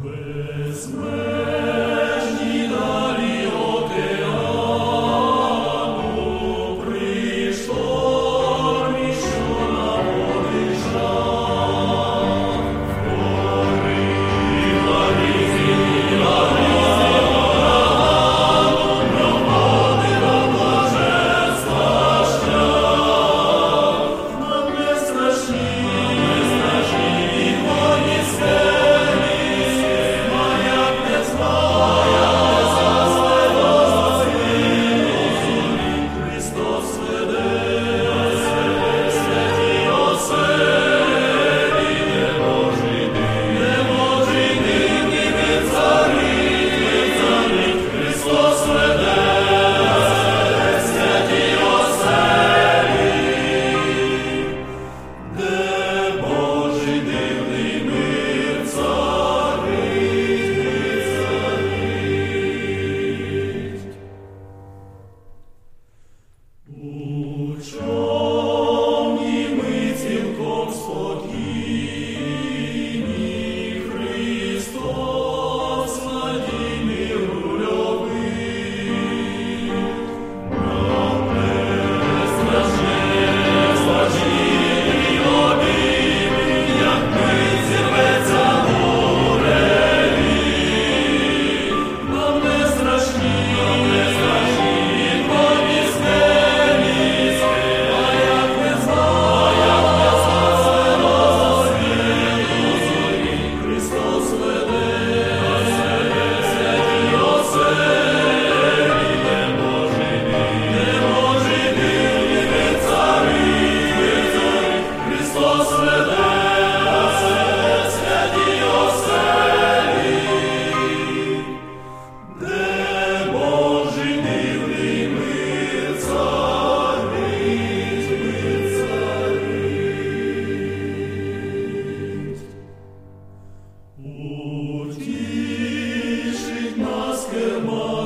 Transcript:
Whisper. Emmanuel.